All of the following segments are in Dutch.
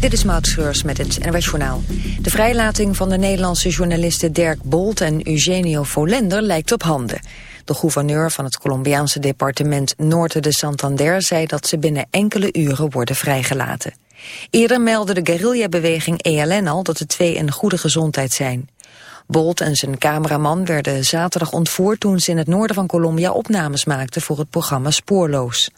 Dit is Maud Schreurs met het NWS Journaal. De vrijlating van de Nederlandse journalisten Dirk Bolt en Eugenio Volender lijkt op handen. De gouverneur van het Colombiaanse departement Norte de Santander zei dat ze binnen enkele uren worden vrijgelaten. Eerder meldde de guerrillabeweging ELN al dat de twee in goede gezondheid zijn. Bolt en zijn cameraman werden zaterdag ontvoerd toen ze in het noorden van Colombia opnames maakten voor het programma Spoorloos.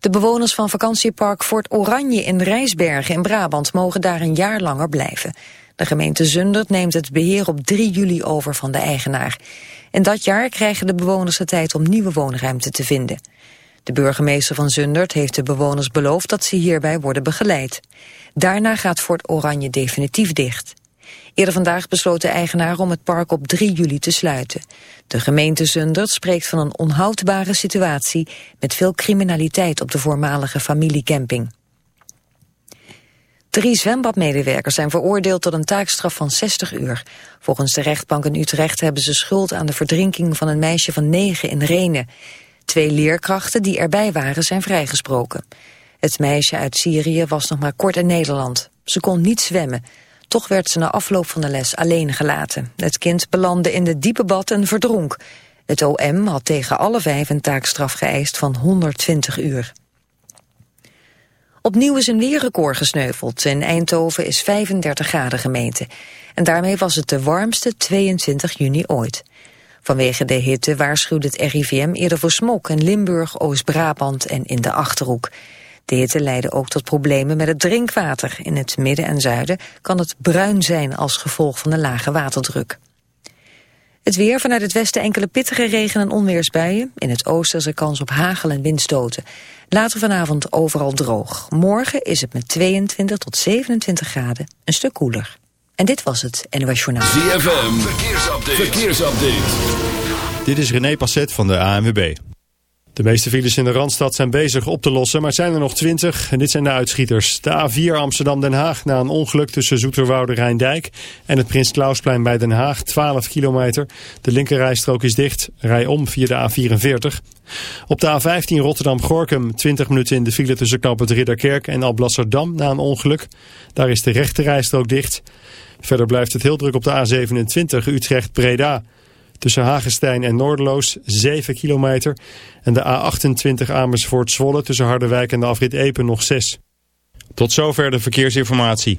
De bewoners van vakantiepark Fort Oranje in Rijsbergen in Brabant mogen daar een jaar langer blijven. De gemeente Zundert neemt het beheer op 3 juli over van de eigenaar. In dat jaar krijgen de bewoners de tijd om nieuwe woonruimte te vinden. De burgemeester van Zundert heeft de bewoners beloofd dat ze hierbij worden begeleid. Daarna gaat Fort Oranje definitief dicht. Eerder vandaag besloot de eigenaar om het park op 3 juli te sluiten. De gemeente Zundert spreekt van een onhoudbare situatie... met veel criminaliteit op de voormalige familiecamping. Drie zwembadmedewerkers zijn veroordeeld tot een taakstraf van 60 uur. Volgens de rechtbank in Utrecht hebben ze schuld aan de verdrinking van een meisje van 9 in Renen. Twee leerkrachten die erbij waren zijn vrijgesproken. Het meisje uit Syrië was nog maar kort in Nederland. Ze kon niet zwemmen. Toch werd ze na afloop van de les alleen gelaten. Het kind belandde in de diepe bad en verdronk. Het OM had tegen alle vijf een taakstraf geëist van 120 uur. Opnieuw is een weerrecord gesneuveld. In Eindhoven is 35 graden gemeten. En daarmee was het de warmste 22 juni ooit. Vanwege de hitte waarschuwde het RIVM eerder voor smok in Limburg, Oost-Brabant en in de Achterhoek. De hitte leidde ook tot problemen met het drinkwater. In het midden en zuiden kan het bruin zijn als gevolg van de lage waterdruk. Het weer vanuit het westen enkele pittige regen- en onweersbuien. In het oosten is er kans op hagel- en windstoten. Later vanavond overal droog. Morgen is het met 22 tot 27 graden een stuk koeler. En dit was het NOS Journaal. ZFM, verkeersupdate. verkeersupdate. Dit is René Passet van de ANWB. De meeste files in de Randstad zijn bezig op te lossen, maar zijn er nog 20. En dit zijn de uitschieters. De A4 Amsterdam-Den Haag na een ongeluk tussen Zoeterwoude Rijndijk en het Prins Klausplein bij Den Haag, 12 kilometer. De linkerrijstrook is dicht. Rij om via de A44. Op de A15 Rotterdam-Gorkum 20 minuten in de file tussen Kamp het Ridderkerk en Alblasserdam na een ongeluk. Daar is de rechterrijstrook dicht. Verder blijft het heel druk op de A27 Utrecht-Breda. Tussen Hagestein en Noorderloos 7 kilometer. En de A28 Amersfoort-Zwolle tussen Harderwijk en de afrit Epen nog 6. Tot zover de verkeersinformatie.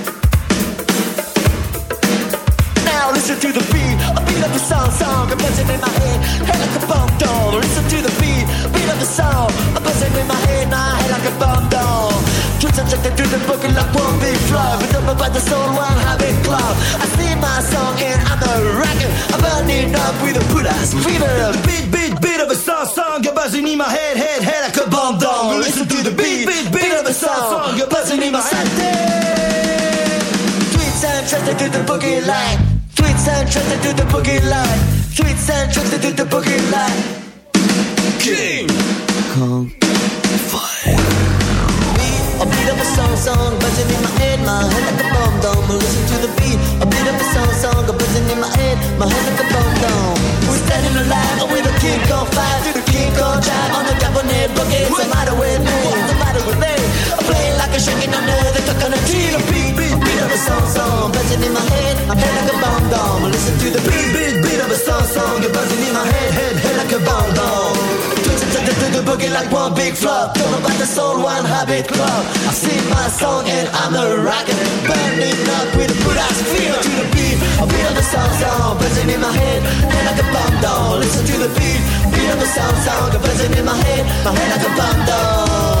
Listen to the beat, I beat of the sound, song, I'm buzzing in my head, head like a bomb doll. Listen to the beat, beat of the sound. a buzzing in my head, now head like a bomb doll. Truth subjected to the book and like one big flow. With them about the soul, one having cloud. I sing my song and I'm a racket. I'm burning up with a put ass fever. Beat, beat, beat of a sound, song, I'm buzzing in my head, head, head like a bomb doll. Listen to the beat, beat, beat of a sound, song, I'm buzzing in my head. Tweets and trusted to the boogie line. Tweets and tricks, they do the boogie line. Tweets and tricks, they do the boogie line. King Kong a beat of a song, song, buzzing in my head, my head like a bomb dome. Listen to the beat, a beat of a song, song, buzzing in my head, my head like a bomb dome. We're standing alive with a King Kong five, the King Kong drive on the cabinet boogie. What's the matter with me? What's the matter with me? I'm playing like a shaking under the coconut tree. The beat, beat, beat of a song, song, buzzing in my head, my head like a bomb a song, you're buzzing in my head, head, head like a bomb dome the boogie like one big flop. Talk about the soul, one habit club. I sing my song and I'm a rocker. Burning up with a good ass feel to the beat. I feel the sound sound buzzing in my head, head like a bomb down. Listen to the beat, beat of the sound sound buzzing in my head, my head like a bomb down.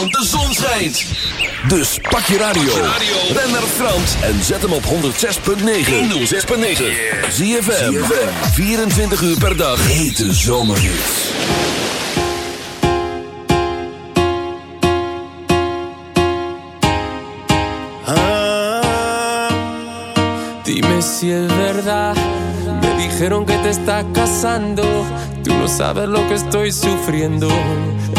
want de zon schijnt. Dus pak je radio. Ben naar Frans en zet hem op 106.9. 106.9. Zie je 24 uur per dag. Hete zomerhits. Ah, me si es verdad. Me dijeron que te estás casando. Tú no sabes lo que estoy sufriendo.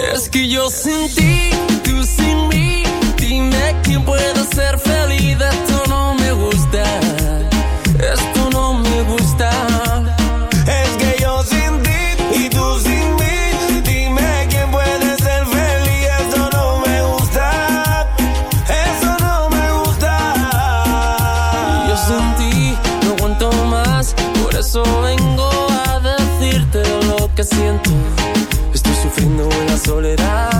Es que yo sin ti, tú sin mí, dime quién puede ser feliz. soledad.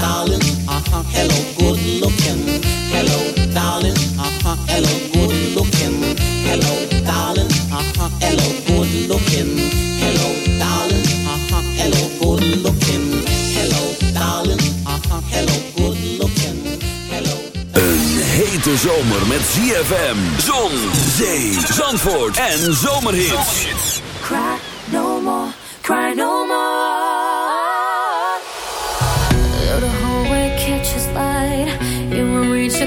darling. Uh huh. Hello, good looking. Hello, darling. Uh huh. Hello, good looking. Hello, darling. Uh huh. Hello, good looking. Hello, darling. Uh huh. Hello, good looking. Hello, darling. Uh huh. Hello, good looking. Hello. Een hete zomer met ZFM, zon, zee, zandvoort en zomerhits. Cry no more, cry no more.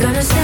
gonna say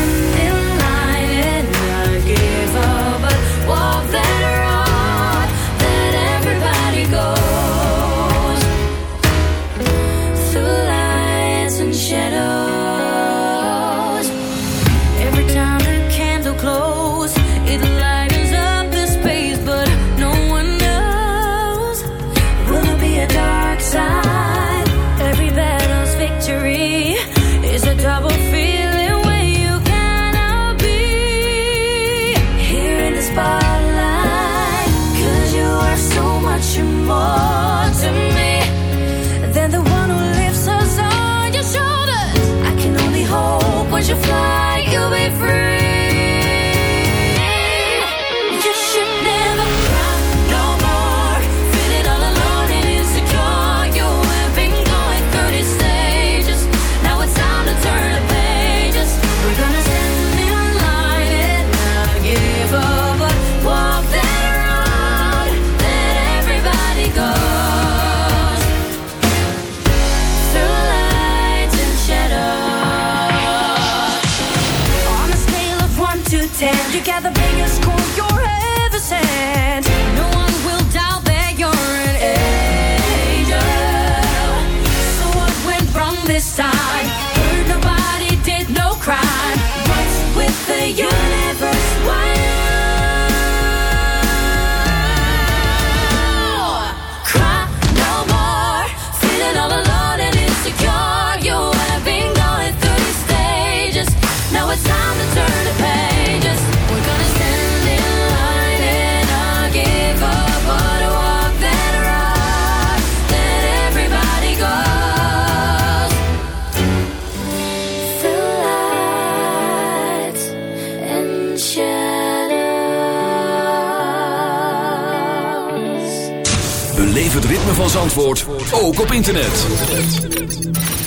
het ritme van Zandvoort ook op internet.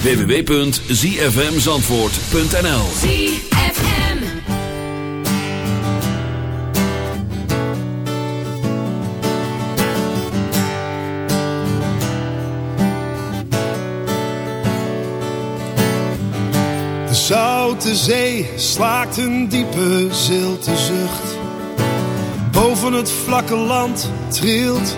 www.zfmzandvoort.nl ZFM. De zoute zee slaakt een diepe zilte zucht. Boven het vlakke land trilt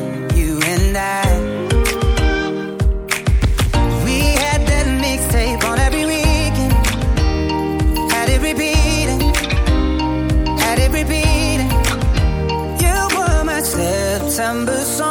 December song.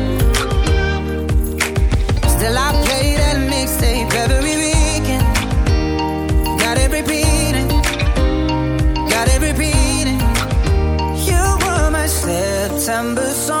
September song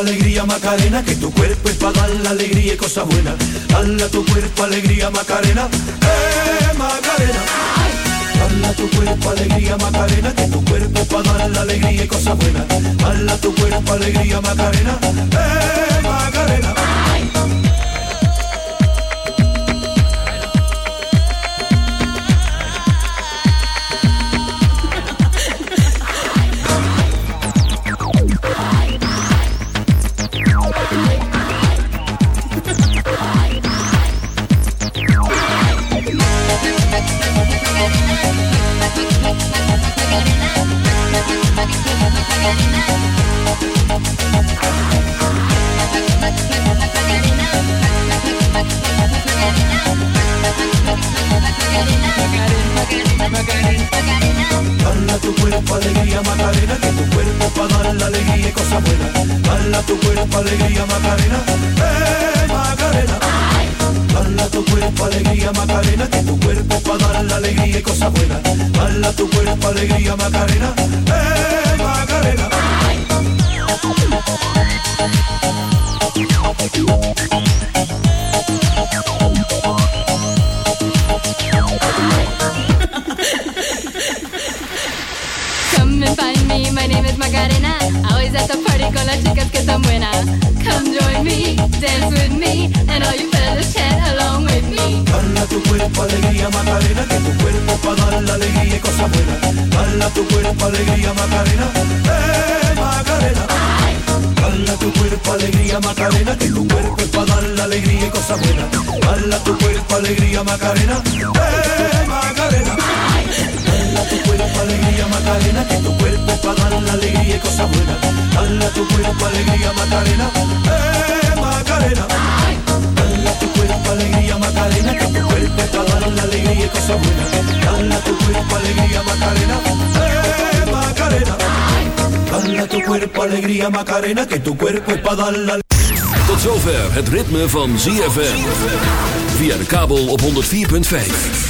alegría Macarena, que tu cuerpo es para dar la alegría y cosas buenas. Dala tu cuerpo alegría Macarena, eh Macarena. Dala tu cuerpo alegría Macarena, que tu cuerpo es para dar la alegría y cosas buenas. Dala tu cuerpo alegría Macarena, eh Macarena. alegría y cosas buenas. Dala tu cuerpo, alegría, Macarena. Eh, Macarena. Dala tu cuerpo alegría Macarena, que tu cuerpo para dar la alegría y cosas buenas. Dala tu cuerpo alegría Macarena, eh Macarena. Always at the party con las chicas que están buenas. Come join me, dance with me, and all you fellas chat along with me. Dala tu cuerpo alegría Macarena, que tu cuerpo para dar la alegría y cosas buenas. Dala tu cuerpo alegría Macarena, eh Macarena. Dala tu cuerpo alegría Macarena, que tu cuerpo es para dar la alegría y cosas buenas. Dala tu cuerpo alegría Macarena, eh Macarena. Alegría Macarena, que tu cuerpo para dar la alegría y cosas buenas. Dala tu cuerpo alegría Macarena, eh Macarena. Dala tu cuerpo alegría Macarena, que tu cuerpo para dar la alegría y cosas buenas. Dala tu cuerpo alegría Macarena, eh Macarena. Dala tu cuerpo alegría Macarena, que tu cuerpo es para dar la Tot zover het ritme van ZFM. Via de kabel op 104.5.